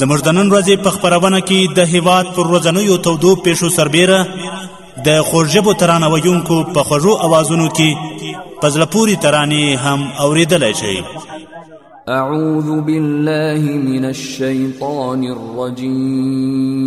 زموږ د نن ورځې په خبرونه کې د هیواد پر ورځنیو تودو پیښو سربیره د خوږژبو ترانه ویونکو په خوږو اوازونو کې په زړه پورې ترانې هم اوریدلی شئ اعوذ بالله من الشیطان الرجیم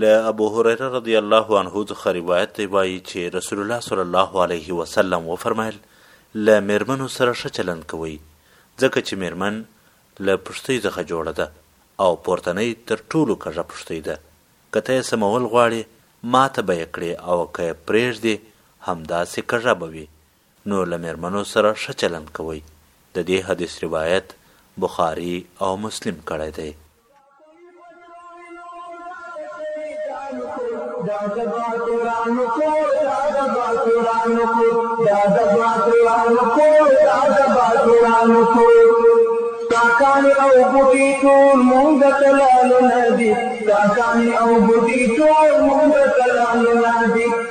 له ابو هريره رضی الله عنه څخه روایت دی وایي چې رسول الله صلی الله علیه وسلم وفرمایل له میرمنو سره ښه چلند کوئ ځکه چې میرمن له پښتۍ څخه جوړه ده او پورتنۍ تر ټولو کږه پښتۍ ده که ته یې سمول غواړې ماته به یې کړې او که یې پرېږدې همداسې کږه به وي نو له مېرمنو سره ښه چلند کوئ. د دې حدیث روایت بخاري او مسلم کړی دی.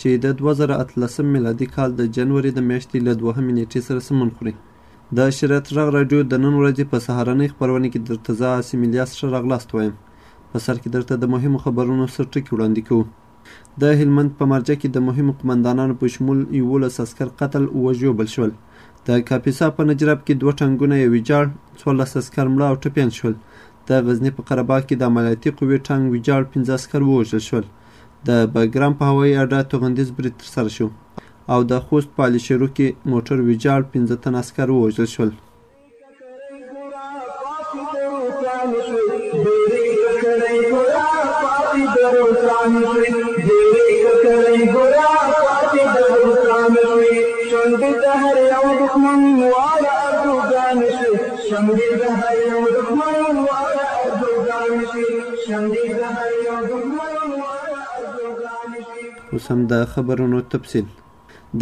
چې د دوه زره اتلسم میلادي کال د جنوري د میاشتې له دوهمې نیټې سره سمون خوري. د شریعت غږ راډیو د نن ورځې په سهارنۍ خپرونه کې درته زه عاصم الیاس ښه راغلاست وایم. په سر کې درته د مهمو خبرونو سرټکي وړاندې کوو. د هلمند په مرجه کې د مهمو قمندانانو په شمول یولس عسکر قتل اووه ژوبل شول. د کاپیسا په نجراب کې دوه ټانګونه یې ویجاړ، څوارلس عسکر مړه او ټپیان شول. د غزني په قره باغ کې د عملیاتي قوې ټانګ ویجاړ، پنځه عسکر ووژل شول. د بګرام په هوایي اډه توغندیز برید ترسره شو او د خوست په علي شیرو کې موټر ویجاړ پنځه تنه عسکر ووژل شول. اوس هم د خبرونو تفصیل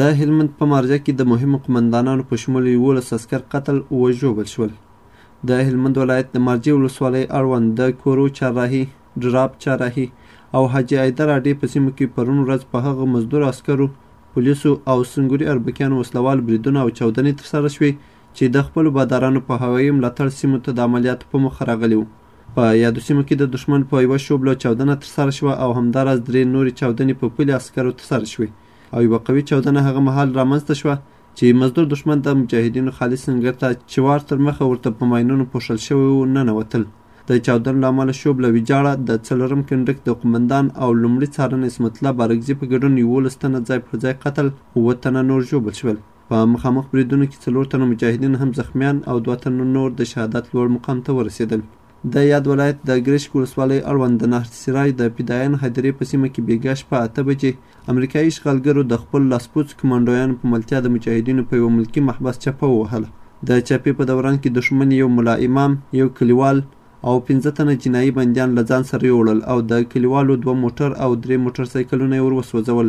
د هلمند په مارجه کې د مهمو قمندانانو په شمول یولس عسکر قتل و ژوبل شول د هلمند ولایت د مارجې ولسوالۍ اړوند د کورو چهارراهي ډراب چهارراهي او حاجي ایدر اډې په سیمو کې پرون ورځ په هغه مزدور عسکرو پولیسو او سنګوري اربکیانو وسلوال بریدونه او چاودنې ترسره شوې چې د خپلو بادارانو په هوایي ملاتړ سیمو ته د عملیاتو په موخه راغلي وو په یادو سیمو کې د دښمن په یوه شوبله چاودنه ترسره شوه او همداراز درې نورې چاودنې په پلي عسکرو ترسره شوې او یوه قوي چاودنه هغه مهال رامنځته شوه چې مزدور دښمن د مجاهدینو خالي سنګر ته چې وار تر مخه ورته په ماینونو پوښل شوی و ننوتل د چاودنو له امله شوبله ویجاړه د څلورم کنډک د قومندان او لومړي څارن عصمت الله بارکزي په ګډون یولس تنه ځای پر ځای قتل اووه تنه نور ژوبل شول په مخامخ بریدونو کې څلور تنه مجاهدین هم زخمیان او دوه تنه نور د شهادت لوړ مقام ته ورسېدل. د یاد ولایت د ګرشک ولسوالۍ اړوند د نهر سرای د پیداین هدیرې په سیمه کې بېګا شپه اته بجې امریکایي اشغالګرو د خپلو لاسپوڅو کمانډویانو په ملتیا د مجاهدینو په یوه ملکي محبس چاپه ووهله. د چاپې په دوران کې دښمن یو ملا امام، یو کلیوال او پنځه تنه جنایي بندیان له ځان سره یوړل او د کلیوالو دوه موټر او درې موټر سایکلونه یې ور وسوځول.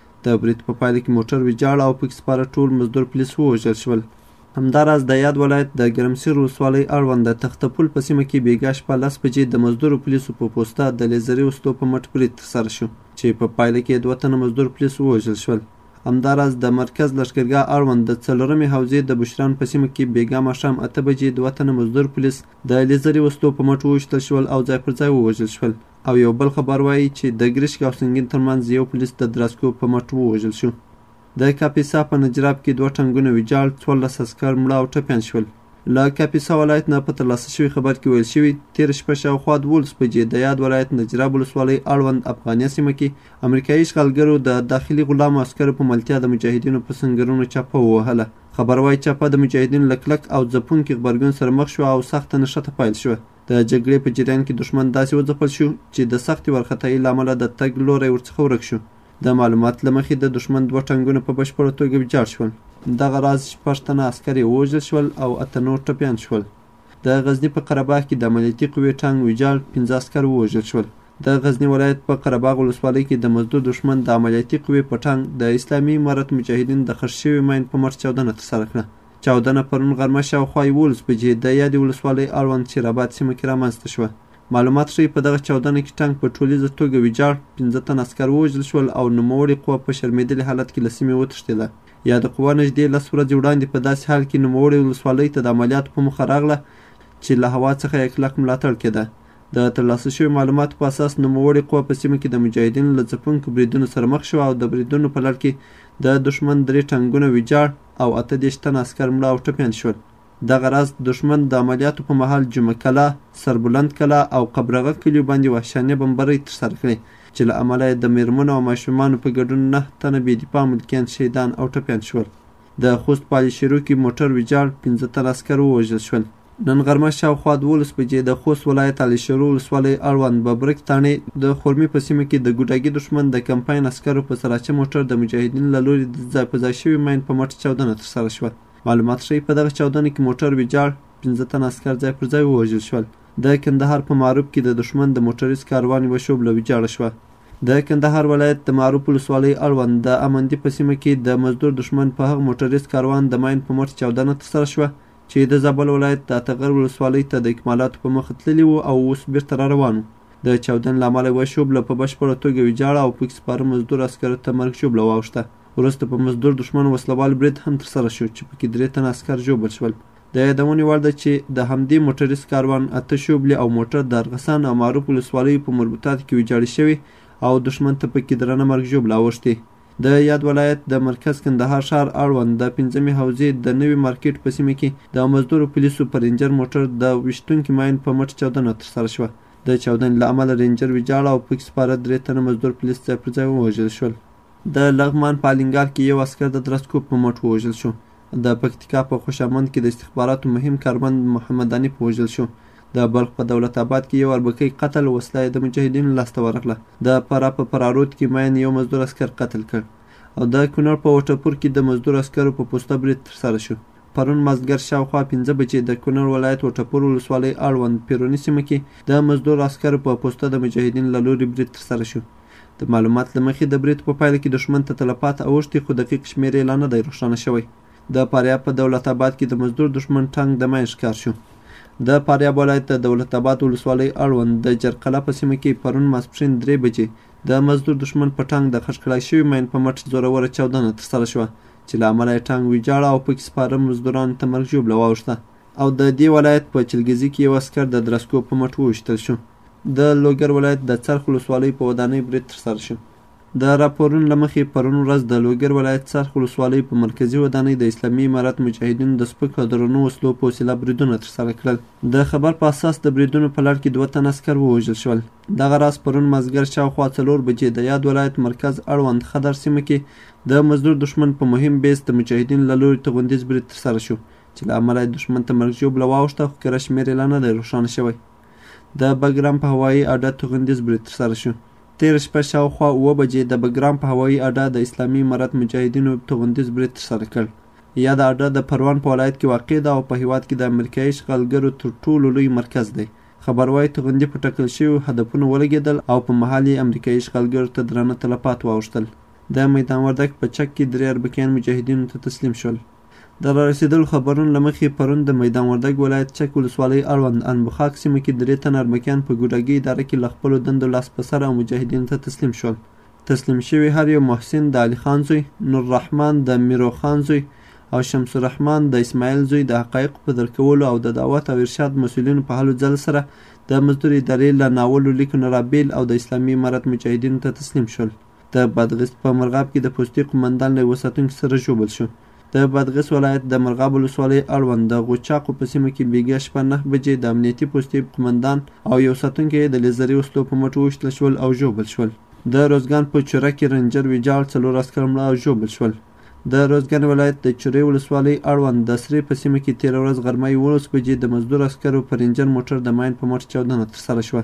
د برید په پایله کې موټر ویجاړ او پکې سپاره ټول مزدور پولیس ووژل شول. همداراز د یاد ولایت د ګرمسیر ولسوالۍ اړوند د تخته پل په سیمه کې بېګا شپه لس بجې د مزدورو پولیسو په پوسته د لیزري وسلو په مټ برید ترسره شو چې په پایله کې دوه تنه مزدور پولیس ووژل شول. همداراز د مرکز لښکرګاه اړوند د څلورمې حوزې د بشران په سیمه کې بېګا ماښام اته بجې دوه تنه مزدور پولیس د لیزري وسلو په مټ وویشتل شول او ځای پر ځای ووژل شول. او یو بل خبر وايي چې د ګرشک او سنګین ترمنځ یو پولیس د دراسکو په مټ ووژل شو. د کاپیسا په نجراب کې دوه ټانګونه ویجاړ، څوارلس عسکر مړه او ټپیان شول. له کاپیسا ولایت نه په ترلاسه شوي خبر کې ویل شوي، تېره شپه شاوخوا دوولس بجې د یاد ولایت نجراب ولسوالۍ اړوند افغانیه سیمه کې امریکایي اشغالګرو د داخلي غلامو عسکرو په ملتیا د مجاهدینو په سنګرونو چاپه ووهله. خبر وايي، چاپه د مجاهدینو له کلک او ځپونکي غبرګون سره مخ شوه او سخته نښته پیل شوه. د جګړې په جریان کې دښمن داسې وځپل شو چې د سختې وارخطایي له امله د تګ لوری ورڅخه ورک شو. د معلومات له مخې د دښمن دوه ټانګونه په بشپړه توګه ویجاړ شول. دغه راز شپږ تنه عسکر یې ووژل شول او اته نور ټپیان شول. د غزني په قره باغ کې د امنیتي قوې ټانګ ویجاړ، پنځه عسکر ووژل شول. د غزني ولایت په قره باغ ولسوالۍ کې د مزدور دښمن د عملیاتي قوې په ټانګ د اسلامي امارت مجاهدین د خښ شوي ماین په مټ چاودنه ترسره کړه. چاودنه پرون غرمه شاوخوا یولس بجې د یادې ولسوالۍ اړوند شیراباد سیمه کې رامنځته شوه معلومات ښیي په دغه چاودنه کې ټانک په ټولیزه توګه ویجاړ پنځه تن عسکر ووژل شول او نوموړې قوه په شرمېدلي حالت کې له سیمې وتښتېده یاده قوه نږدې لس ورځې وړاندې په داسې حال کې نوموړې ولسوالۍ ته د عملیاتو په موخه راغله چې له هوا څخه یې کلک ملاتړ کېده د ترلاسه شوي معلوماتو په اساس نوموړې قوه په سیمه کې د مجاهدینو له ځپونکو بریدونو سره مخ شوه او د بریدونو په لړ کې د دښمن درې ټانګونه ویجاړ او اته دېرش تنه عسکر مړه او ټپیان شول. دغه راز دښمن د عملیاتو په مهال جمعه کلا، سربلند کلا او قبرغه کلیو باندې وحشانه بمبرۍ ترسره کړې چې له امله یې د میرمنو او ماشومانو په ګډون نهه تنه بې دفاع ملکیان شهیدان او ټپیان شول. د خوست په علي شیرو کې موټر ویجاړ، پنځه تنه عسکر ووژل شول. نن غرمه شاوخوا دوولس بجې د خوست ولایت علي شیرو ولسوالۍ اړوند ببرک تاڼې د خورمي په سیمه کې د ګوډاګي دښمن د کمپاین عسکرو په سراچه موټر د مجاهدینو له لوري د ځای په ځای شوي ماین په مټ چاودنه ترسره شوه. معلومات ښيي په دغه چاودنه کې موټر ویجاړ، پنځه تنه عسکر ځای پر ځای ووژل شول. د کندهار په معروف کې د دښمن د موټریز کاروان یوه شوبله ویجاړه شوه. د کندهار ولایت د معروف ولسوالۍ اړوند د امندي په سیمه کې د مزدور دښمن په هغه موټریز کاروان د ماین په مټ چاودنه ترسره شوه چې د زابل ولایت د اتغر ولسوالۍ ته د اکمالاتو په مخ تللي وو او اوس بیرته را روان وو. د چاودنې له امله یوه شوبله په بشپړه توګه ویجاړه او پکې سپاره مزدور عسکرو ته مرګ ژوبله واوښته. وروسته په مزدور دښمن وسله وال برید هم ترسره شو چې پکې درې تنه عسکر ژوبل شول. د یادونې وړ ده چې د همدې موټریز کاروان اته شوبلې او موټر د ارغسان او معروف ولسوالیو په مربوطاتو کې ویجاړې شوې او دښمن ته پکې درنه مرګ ژوبله اوښتې. د یاد ولایت د مرکز کندهار ښار اړوند د پنځمې حوزې د نوي مارکیټ په سیمه کې د مزدورو پولیسو په رینجر موټر د ویشتونکي ماین په مټ چاودنه ترسره شوه. د چاودنې له امله رینجر ویجاړ او پکې سپاره درې تنه مزدور پولیس ځای پر ځای ووژل شول. د لغمان په الینګار کې یو عسکر د درسکوب په مټ ووژل شو. د پکتیکا په خوشامند کې د استخباراتو مهم کارمند محمد داني په وژل شو. د بلخ په دولت آباد کې یو اربکۍ قتل، وسله یې د مجاهدینو لاس ته ورغله. د فراه په فرارود کې ماین یو مزدور عسکر قتل کړ او د کونړ په وټهپور کې د مزدور عسکرو په پوسته برید ترسره شو. پرون مازدګر شاوخوا پنځه بجې د کونړ ولایت وټهپور ولسوالۍ اړوند پیروني سیمه کې د مزدور عسکرو په پوسته د مجاهدینو له لوري برید ترسره شو. د معلومات له مخې د برید په پایله کې دښمن ته تلفات اوښتي خو دقیق شمېر یې لا نه دی روښانه شوی. د فاریاب په دولت اباد کې د مزدور دښمن ټانک د ماین ښکار شو. د فاریاب ولایت د دولت اباد ولسوالۍ اړوند د جرقله په سیمه کې پرون ماسپښین درې بجې د مزدور دښمن په ټانک د خښ کړای شوي ماین په مټ زوروره چاودنه ترسره شوه چې له امله یې ټانک ویجاړ او پکې سپاره مزدورانو ته مرګ ژوبله واوښته او د دې ولایت په چلګزي کې یو عسکر د درسکو په مټ وویشتل شو. د لوګر ولایت د څرخ ولسوالۍ په ودانۍ برید ترسره شو. د راپورونو له مخې پرون ورځ د لوګر ولایت څرخ ولسوالۍ په مرکزي ودانۍ د اسلامي امارت مجاهدینو د سپکو او درنو وسلو په وسیله بریدونه ترسره کړل. د خبر په اساس د بریدونو په لړ کې دوه تنه عسکر ووژل شول. دغه راز پرون مازدیګر شاوخوا څلور بجې د یاد ولایت مرکز اړوند خدر سیمه کې د مزدور دښمن په مهم بیس د مجاهدینو له لوري توغندیز برید ترسره شو چې له امله یې دښمن ته مرګ ژوبله واوښته خو کره شمېر یې لا نه دی روښانه شوی. د بګرام په هوایي اډه توغندیز برید ترسره شو. تېره شپه شاوخوا اووه بجې د بګرام په هوایي اډه د اسلامي امارت مجاهدینو توغندیز برید ترسره کړ. یاده اډه د پروان په ولایت کې واقع ده او په هېواد کې د امریکایي اشغالګرو تر ټولو لوی مرکز دی. خبر وايي توغندي په ټاکل شویو هدفونو ولګېدل او په محل یې امریکایي اشغالګرو ته درانه تلفات واوښتل. د میدان وردک په چک کې درې اربکیان مجاهدینو ته تسلیم شول. د رارسېدلو خبرونو له مخې پرون د میدان وردګ ولایت چک ولسوالۍ اړوند ان بخاک سیمه کې درې تنه اربکیان په ګوډاګي اداره کې له خپلو دندو لاس په سر او مجاهدینو ته تسلیم شول. تسلیم شوي هر یو محسن د علي خان زوی، نوررحمان د میرو خان زوی او شمس الرحمان د اسماعیل زوی د حقایقو په درک کولو او د دعوت او ارشاد مسؤلینو په هلو ځلو سره د مزدور ادارې له ناولو لیکو نه رابېل او د اسلامي امارت مجاهدینو ته تسلیم شول. د بادغیس په مرغاب کې د پوستې قومندان له یوه ساتونکي سره ژوبل شو. د بادغیس ولایت د مرغاب ولسوالۍ اړوند د غوچاقو په سیمه کې بیګا شپه نهه بجې د امنیتي پوستې قومندان او یو ساتونکی یې د لیزري وسلو په مټ وویشتل شول او ژوبل شول. د روزګان په چوره کې رنجر ویجاړ څلور عسکر مړه او ژوبل شول. د روزګان ولایت د چورې ولسوالۍ اړوند د سرې په سیمه کې تېره ورځ غرمه یوولس بجې د مزدور عسکرو پر انجن موټر د ماین په مټ چاودنه ترسره شوه.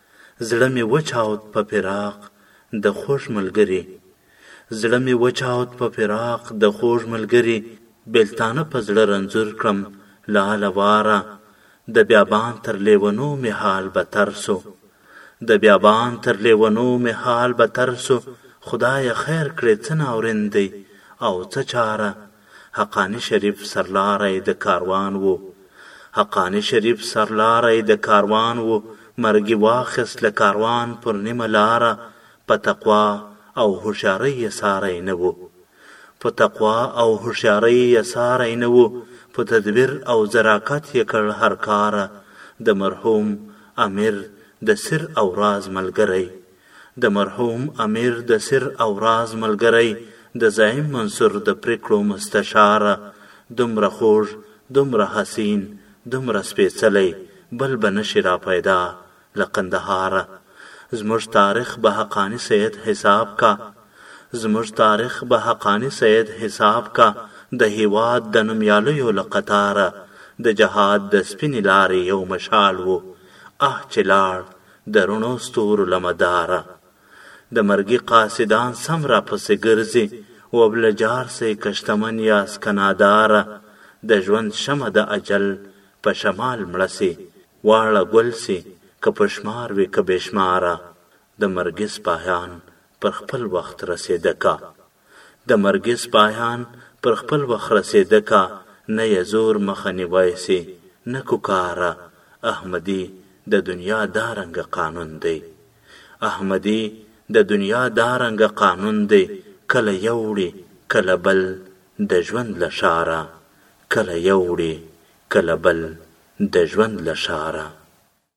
زړه مې وچاود په فراق د خوږ ملګري زړه مې وچاود په فراق د خوږ ملګري بېلتانه په زړه رنځور کړم لاله واره د بیابان تر لیونو مې حال بتر سو د بیابان تر لیونو مې حال بتر سو خدایه خیر کړې څه ناورین دی او څه چاره حقاني شريف سرلاری د کاروان وو حقاني شريف سرلاری د کاروان وو مرګ يې واخيست له کاروان پر نيمه لاره په تقوا او هوښيارۍ يې ساری نه وو په تقوا او هوښيارۍ يې ساری نه وو په تدبير او ځراکت يې کړ هر کاره د مرحوم امير د سر او راز ملګری د مرحوم امیر د سر او راز ملګری د زعیم منصور د پرېکړو مستشار، دومره خوږ، دومره حسین، دومره سپېڅلی بل به نه شي را پیدا له قندهاره. زموږ تاریخ به حقاني سید حساب کا زموږ تاریخ به حقاني سید حساب کا د هېواد د نومیالیو له قطاره د جهاد د سپینې لارې یو مشال و، اه چې لاړ، د رڼو ستورو له مداره د مرګي قاصدان سم راپسې ګرځي وبله جار سئ که شتمن یاست که ناداره د ژوند شمع د اجل په شمال مړه سي واړه ګل سي که په شمار وي که بې شماره د مرګي سپاهیان پر خپل وخت رسېده که د مرګي سپاهيان پر خپل وخت رسېدکه نه يې زور مخه نيوای سي نه کوکاره احمدي د دنيا دا رنګه قانون دی احمدي د دنيا دا رنګه قانون دی کله يو وړي کله بل د ژوند له ښاره کله يو وړي کله بل د ژوند له ښاره.